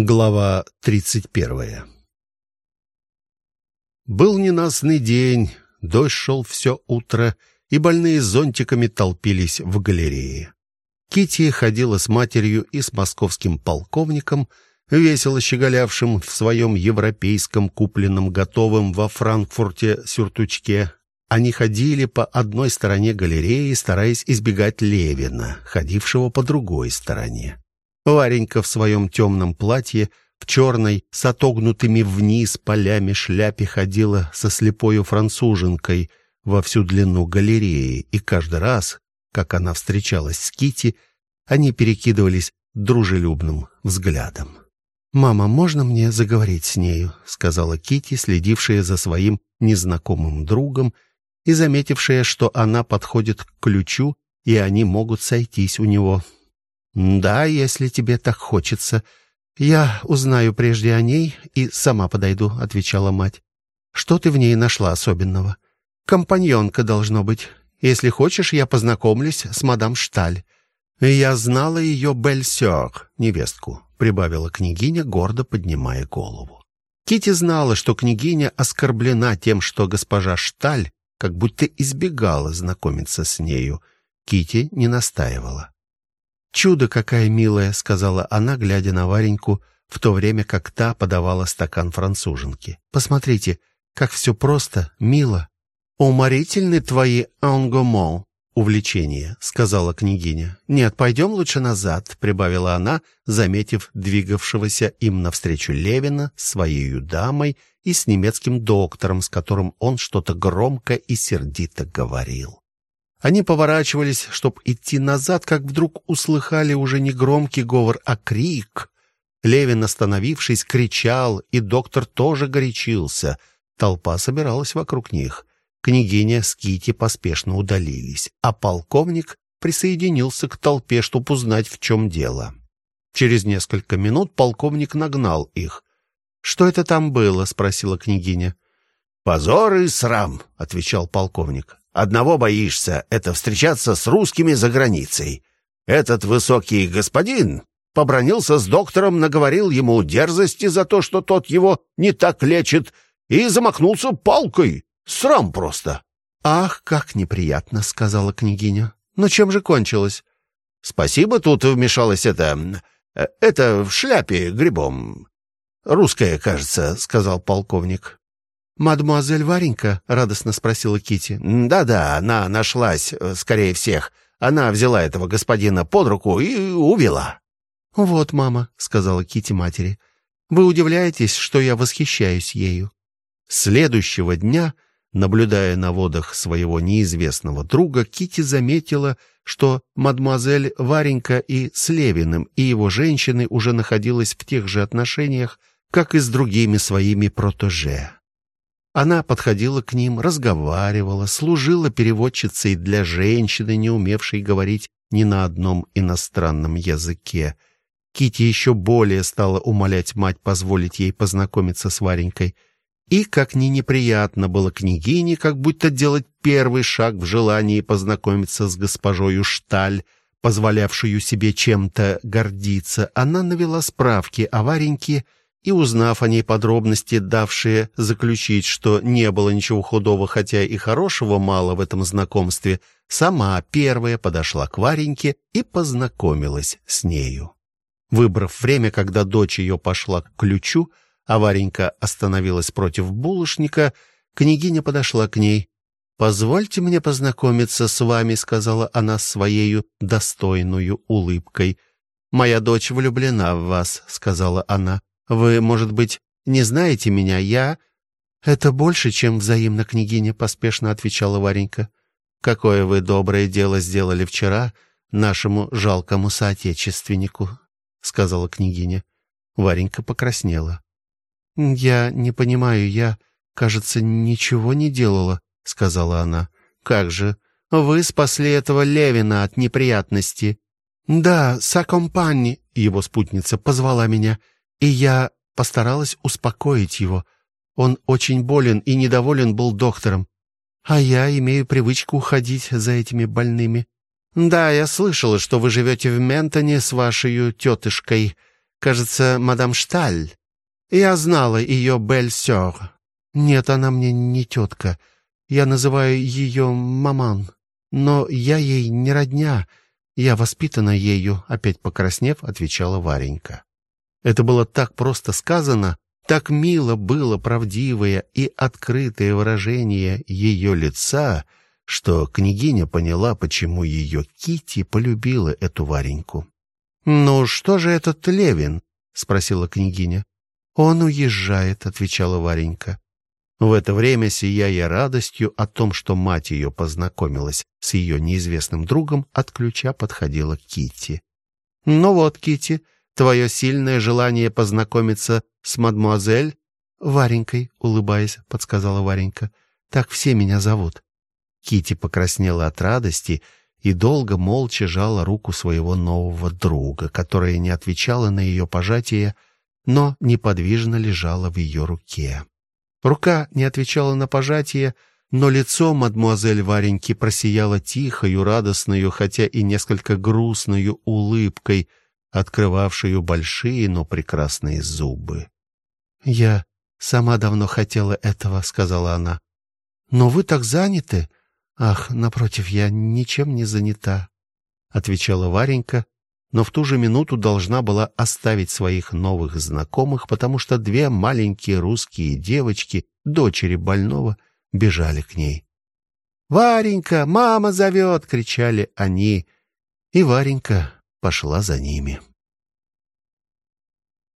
Глава 31. Был ненастный день, дождь шел все утро, и больные зонтиками толпились в галерее. Кити ходила с матерью и с московским полковником, весело щеголявшим в своем европейском купленном готовом во Франкфурте сюртучке. Они ходили по одной стороне галереи, стараясь избегать Левина, ходившего по другой стороне. Варенька в своем темном платье, в черной, с отогнутыми вниз полями шляпе ходила со слепою француженкой во всю длину галереи, и каждый раз, как она встречалась с Кити, они перекидывались дружелюбным взглядом. «Мама, можно мне заговорить с нею?» — сказала Кити, следившая за своим незнакомым другом и заметившая, что она подходит к ключу, и они могут сойтись у него. «Да, если тебе так хочется. Я узнаю прежде о ней и сама подойду», — отвечала мать. «Что ты в ней нашла особенного?» «Компаньонка должно быть. Если хочешь, я познакомлюсь с мадам Шталь». «Я знала ее Бельсёр, невестку», — прибавила княгиня, гордо поднимая голову. Кити знала, что княгиня оскорблена тем, что госпожа Шталь как будто избегала знакомиться с нею. Кити не настаивала. «Чудо какая милая», — сказала она, глядя на Вареньку, в то время как та подавала стакан француженки. «Посмотрите, как все просто, мило». «Уморительны твои ангомо, увлечения», — сказала княгиня. «Нет, пойдем лучше назад», — прибавила она, заметив двигавшегося им навстречу Левина своей дамой и с немецким доктором, с которым он что-то громко и сердито говорил. Они поворачивались, чтобы идти назад, как вдруг услыхали уже не громкий говор, а крик. Левин, остановившись, кричал, и доктор тоже горячился. Толпа собиралась вокруг них. Княгиня с Кити поспешно удалились, а полковник присоединился к толпе, чтобы узнать, в чем дело. Через несколько минут полковник нагнал их. «Что это там было?» — спросила княгиня. «Позор и срам», — отвечал полковник. Одного боишься — это встречаться с русскими за границей. Этот высокий господин побронился с доктором, наговорил ему дерзости за то, что тот его не так лечит, и замахнулся палкой. Срам просто. «Ах, как неприятно», — сказала княгиня. «Но чем же кончилось?» «Спасибо, тут вмешалась это... это в шляпе грибом. Русская, кажется», — сказал полковник. «Мадемуазель Варенька?» — радостно спросила Кити. «Да-да, она нашлась, э, скорее всех. Она взяла этого господина под руку и увела». «Вот, мама», — сказала Кити матери, — «вы удивляетесь, что я восхищаюсь ею». Следующего дня, наблюдая на водах своего неизвестного друга, Кити заметила, что мадемуазель Варенька и с Левиным и его женщиной уже находилась в тех же отношениях, как и с другими своими протеже. Она подходила к ним, разговаривала, служила переводчицей для женщины, не умевшей говорить ни на одном иностранном языке. Кити еще более стала умолять мать позволить ей познакомиться с Варенькой. И, как ни неприятно было княгине, как будто делать первый шаг в желании познакомиться с госпожою Шталь, позволявшую себе чем-то гордиться, она навела справки о Вареньке и, узнав о ней подробности, давшие заключить, что не было ничего худого, хотя и хорошего мало в этом знакомстве, сама первая подошла к Вареньке и познакомилась с нею. Выбрав время, когда дочь ее пошла к ключу, а Варенька остановилась против булочника, княгиня подошла к ней. «Позвольте мне познакомиться с вами», — сказала она своею достойную улыбкой. «Моя дочь влюблена в вас», — сказала она. Вы, может быть, не знаете меня, я...» «Это больше, чем взаимно, княгиня», — поспешно отвечала Варенька. «Какое вы доброе дело сделали вчера нашему жалкому соотечественнику», — сказала княгиня. Варенька покраснела. «Я не понимаю, я, кажется, ничего не делала», — сказала она. «Как же? Вы спасли этого Левина от неприятности». «Да, сакомпанни», — его спутница позвала меня, — и я постаралась успокоить его. Он очень болен и недоволен был доктором. А я имею привычку уходить за этими больными. Да, я слышала, что вы живете в Ментоне с вашей тетушкой. Кажется, мадам Шталь. Я знала ее Бель-Сёр. Нет, она мне не тетка. Я называю ее маман. Но я ей не родня. Я воспитана ею, опять покраснев, отвечала Варенька. Это было так просто сказано, так мило было правдивое и открытое выражение ее лица, что княгиня поняла, почему ее Кити полюбила эту Вареньку. «Ну, что же этот Левин?» — спросила княгиня. «Он уезжает», — отвечала Варенька. В это время, сияя радостью о том, что мать ее познакомилась с ее неизвестным другом, от ключа подходила Кити. «Ну вот, Кити, твое сильное желание познакомиться с мадмуазель...» «Варенькой», — улыбаясь, подсказала Варенька. «Так все меня зовут». Кити покраснела от радости и долго молча жала руку своего нового друга, которая не отвечала на ее пожатие, но неподвижно лежала в ее руке. Рука не отвечала на пожатие, но лицо мадмуазель Вареньки просияло тихою, радостную, хотя и несколько грустную улыбкой, открывавшую большие, но прекрасные зубы. «Я сама давно хотела этого», — сказала она. «Но вы так заняты. Ах, напротив, я ничем не занята», — отвечала Варенька, но в ту же минуту должна была оставить своих новых знакомых, потому что две маленькие русские девочки, дочери больного, бежали к ней. «Варенька, мама зовет!» — кричали они, и Варенька пошла за ними.